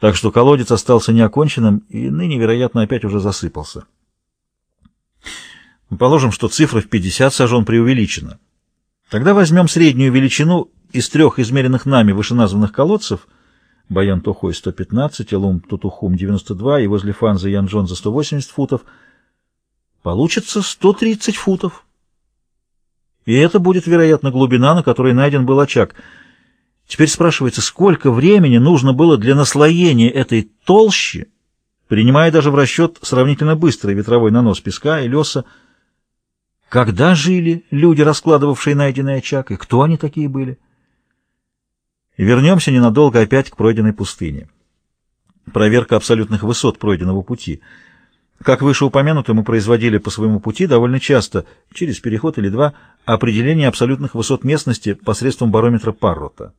так что колодец остался неоконченным и ныне, вероятно, опять уже засыпался. Положим, что цифра в 50 сажен преувеличена. Тогда возьмем среднюю величину из трех измеренных нами вышеназванных колодцев Баян Тухой 115, Элум Тутухум 92 и возле Фанза Янджон за 180 футов. Получится 130 футов. И это будет, вероятно, глубина, на которой найден был очаг. Теперь спрашивается, сколько времени нужно было для наслоения этой толщи, принимая даже в расчет сравнительно быстрый ветровой нанос песка и леса, когда жили люди, раскладывавшие найденный очаг, и кто они такие были? Вернемся ненадолго опять к пройденной пустыне. Проверка абсолютных высот пройденного пути — как выше упомянуто, мы производили по своему пути довольно часто, через переход или два, определение абсолютных высот местности посредством барометра Паррота.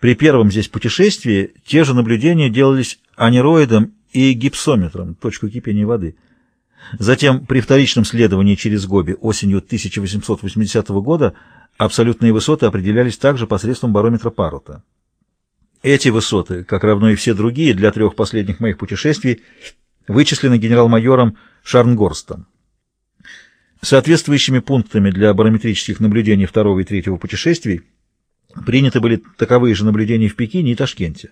При первом здесь путешествии те же наблюдения делались анероидом и гипсометром, точку кипения воды. Затем при вторичном следовании через Гоби осенью 1880 года абсолютные высоты определялись также посредством барометра Паррота. Эти высоты, как равно и все другие для трех последних моих путешествий, вычислены генерал-майором Шарнгорстом. Соответствующими пунктами для барометрических наблюдений второго и третьего путешествий приняты были таковые же наблюдения в Пекине и Ташкенте.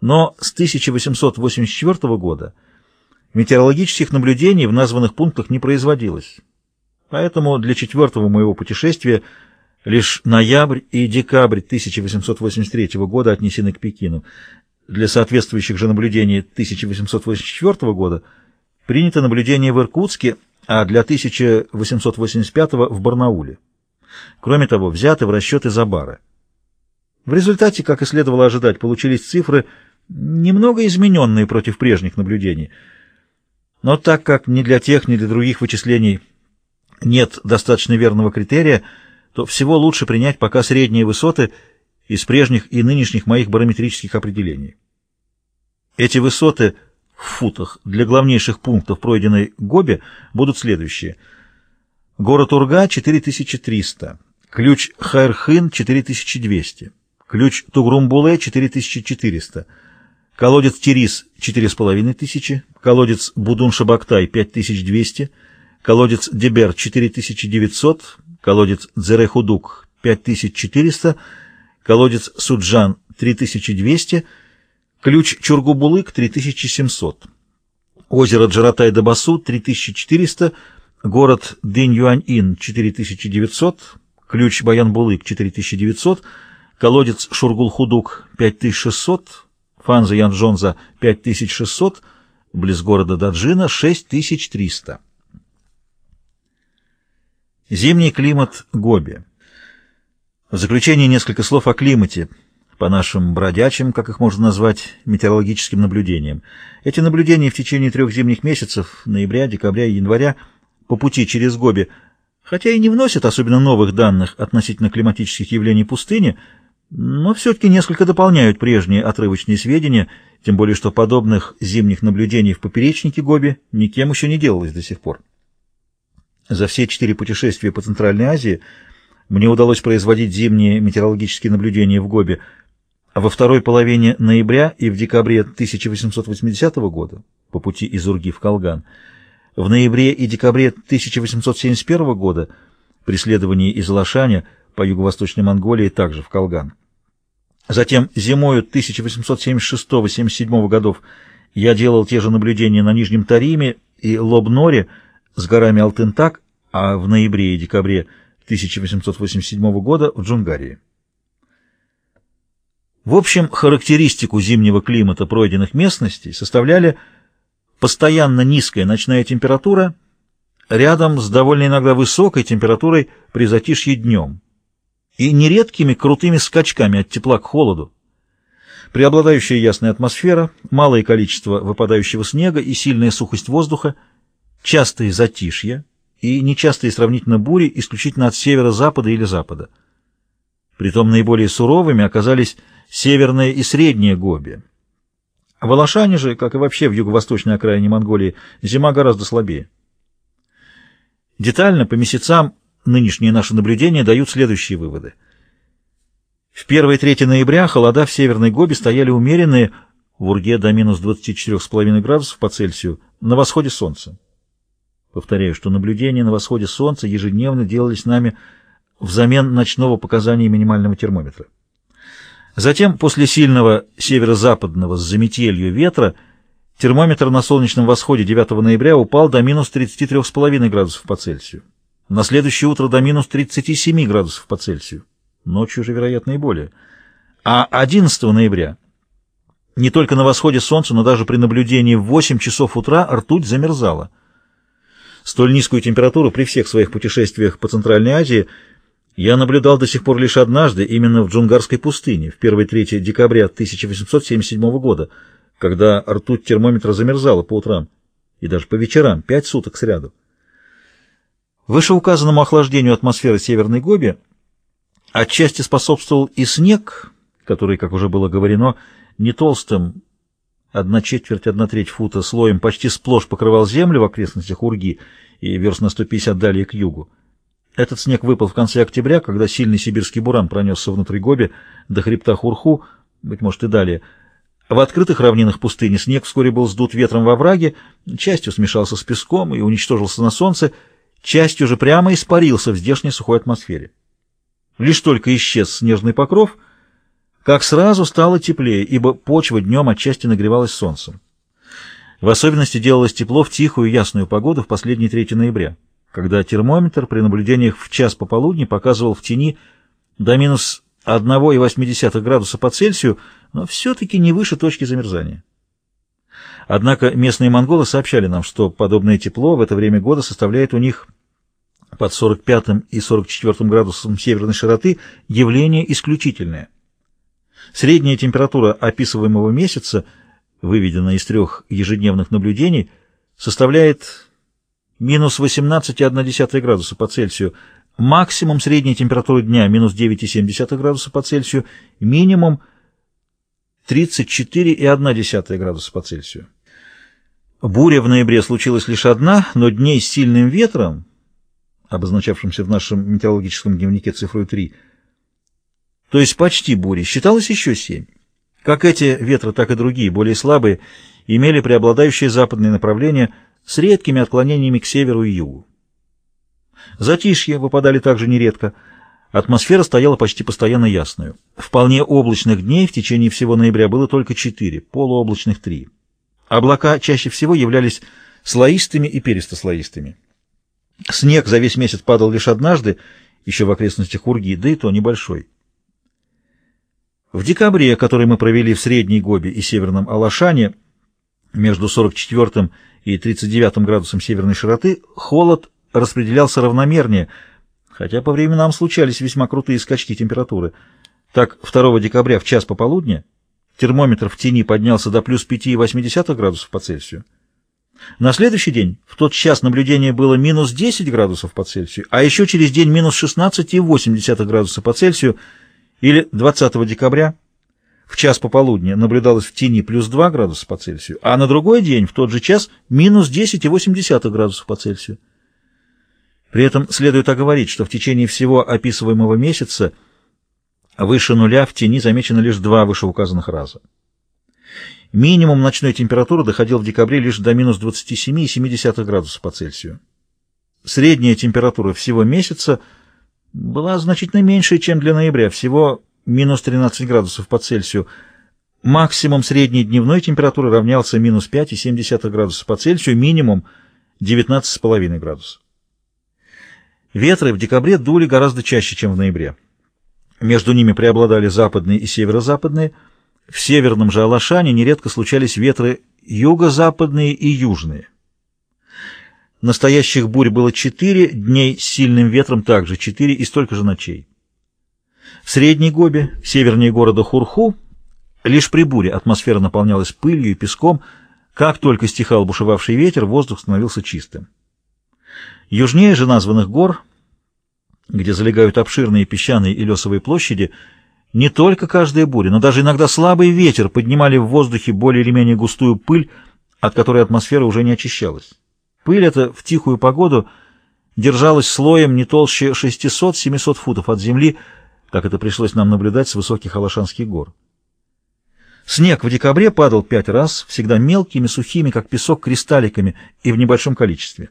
Но с 1884 года метеорологических наблюдений в названных пунктах не производилось. Поэтому для четвертого моего путешествия лишь ноябрь и декабрь 1883 года отнесены к Пекину. Для соответствующих же наблюдений 1884 года принято наблюдение в Иркутске, а для 1885 в Барнауле. Кроме того, взяты в расчеты забары. В результате, как и следовало ожидать, получились цифры, немного измененные против прежних наблюдений. Но так как ни для тех, ни для других вычислений нет достаточно верного критерия, то всего лучше принять пока средние высоты – из прежних и нынешних моих барометрических определений. Эти высоты в футах для главнейших пунктов пройденной Гоби будут следующие. Город Урга 4300, ключ Хайрхын 4200, ключ Тугрумбуле 4400, колодец Тирис 4500, колодец Будун-Шабактай 5200, колодец Дебер 4900, колодец Дзерехудук 5400, колодец Суджан 3200, ключ Чургубулык 3700, озеро Джаратай-Дабасу 3400, город Дынь-Юань-Ин 4900, ключ Баян-Булык 4900, колодец Шургул-Худук 5600, Фанза Янджонза 5600, близ города Даджина 6300. Зимний климат Гоби. В заключение несколько слов о климате, по нашим бродячим, как их можно назвать, метеорологическим наблюдениям. Эти наблюдения в течение трех зимних месяцев, ноября, декабря и января, по пути через Гоби, хотя и не вносят особенно новых данных относительно климатических явлений пустыни, но все-таки несколько дополняют прежние отрывочные сведения, тем более что подобных зимних наблюдений в поперечнике Гоби никем еще не делалось до сих пор. За все четыре путешествия по Центральной Азии – мне удалось производить зимние метеорологические наблюдения в Гобе а во второй половине ноября и в декабре 1880 года по пути из Урги в Колган, в ноябре и декабре 1871 года при следовании из Лошаня по юго-восточной Монголии также в Колган. Затем зимою 1876-77 годов я делал те же наблюдения на Нижнем Тариме и Лобноре с горами Алтынтак, а в ноябре и декабре 1887 года в Джунгарии. В общем, характеристику зимнего климата пройденных местностей составляли постоянно низкая ночная температура рядом с довольно иногда высокой температурой при затишье днем и нередкими крутыми скачками от тепла к холоду. Преобладающая ясная атмосфера, малое количество выпадающего снега и сильная сухость воздуха, частые затишья, и нечастые сравнительно бури исключительно от северо-запада или запада. Притом наиболее суровыми оказались северная и средняя Гоби. В Алашане же, как и вообще в юго-восточной окраине Монголии, зима гораздо слабее. Детально по месяцам нынешние наши наблюдения дают следующие выводы. В первой трети ноября холода в Северной Гобе стояли умеренные, в Урге до минус 24,5 градусов по Цельсию, на восходе солнца. Повторяю, что наблюдения на восходе солнца ежедневно делались нами взамен ночного показания минимального термометра. Затем, после сильного северо-западного с заметелью ветра, термометр на солнечном восходе 9 ноября упал до минус 33,5 градусов по Цельсию. На следующее утро до минус 37 градусов по Цельсию. Ночью же, вероятно, и более. А 11 ноября не только на восходе солнца, но даже при наблюдении в 8 часов утра ртуть замерзала. Столь низкую температуру при всех своих путешествиях по Центральной Азии я наблюдал до сих пор лишь однажды, именно в Джунгарской пустыне, в 1-3 декабря 1877 года, когда ртуть термометра замерзала по утрам и даже по вечерам, пять суток сряду. Вышеуказанному охлаждению атмосферы Северной Гоби отчасти способствовал и снег, который, как уже было говорено, не толстым, одна четверть, одна треть фута слоем почти сплошь покрывал землю в окрестностях Урги и верст на 150 далее к югу. Этот снег выпал в конце октября, когда сильный сибирский буран пронесся внутрь Гоби до хребта Хурху, быть может и далее. В открытых равнинах пустыни снег вскоре был сдут ветром во враге, частью смешался с песком и уничтожился на солнце, частью же прямо испарился в здешней сухой атмосфере. Лишь только исчез снежный покров — как сразу стало теплее, ибо почва днем отчасти нагревалась солнцем. В особенности делалось тепло в тихую ясную погоду в последние 3 ноября, когда термометр при наблюдениях в час пополудни показывал в тени до минус 1,8 градуса по Цельсию, но все-таки не выше точки замерзания. Однако местные монголы сообщали нам, что подобное тепло в это время года составляет у них под 45 и 44 градусом северной широты явление исключительное – Средняя температура описываемого месяца, выведенная из трех ежедневных наблюдений, составляет минус 18,1 градуса по Цельсию, максимум средней температуры дня минус 9,7 градуса по Цельсию, минимум 34,1 градуса по Цельсию. Буря в ноябре случилась лишь одна, но дней с сильным ветром, обозначавшимся в нашем метеорологическом дневнике цифрой 3, то есть почти бури, считалось еще семь. Как эти ветры, так и другие, более слабые, имели преобладающее западное направление с редкими отклонениями к северу и югу. Затишье выпадали также нередко. Атмосфера стояла почти постоянно ясную. Вполне облачных дней в течение всего ноября было только четыре, полуоблачных три. Облака чаще всего являлись слоистыми и перистослоистыми. Снег за весь месяц падал лишь однажды, еще в окрестностях Урги, да и то небольшой. В декабре, который мы провели в Средней Гобе и Северном Алашане, между 44 и 39 градусом северной широты, холод распределялся равномернее, хотя по временам случались весьма крутые скачки температуры. Так, 2 декабря в час пополудня термометр в тени поднялся до плюс 5,8 градусов по Цельсию. На следующий день в тот час наблюдение было минус 10 градусов по Цельсию, а еще через день минус 16,8 градуса по Цельсию – или 20 декабря в час пополудни наблюдалось в тени плюс 2 градуса по Цельсию, а на другой день в тот же час минус 10,8 градусов по Цельсию. При этом следует оговорить, что в течение всего описываемого месяца выше нуля в тени замечено лишь два вышеуказанных раза. Минимум ночной температуры доходил в декабре лишь до минус 27,7 градусов по Цельсию. Средняя температура всего месяца – была значительно меньше, чем для ноября, всего минус 13 градусов по Цельсию. Максимум средней дневной температуры равнялся минус 5,7 градуса по Цельсию, минимум 19,5 градусов. Ветры в декабре дули гораздо чаще, чем в ноябре. Между ними преобладали западные и северо-западные. В северном же Алашане нередко случались ветры юго-западные и южные. Настоящих бурь было четыре, дней с сильным ветром также четыре и столько же ночей. В Средней Гобе, севернее города Хурху, лишь при буре атмосфера наполнялась пылью и песком, как только стихал бушевавший ветер, воздух становился чистым. Южнее же названных гор, где залегают обширные песчаные и лесовые площади, не только каждая буря, но даже иногда слабый ветер поднимали в воздухе более или менее густую пыль, от которой атмосфера уже не очищалась. Пыль эта в тихую погоду держалась слоем не толще 600-700 футов от земли, как это пришлось нам наблюдать с высоких Алашанских гор. Снег в декабре падал пять раз, всегда мелкими, сухими, как песок, кристалликами и в небольшом количестве.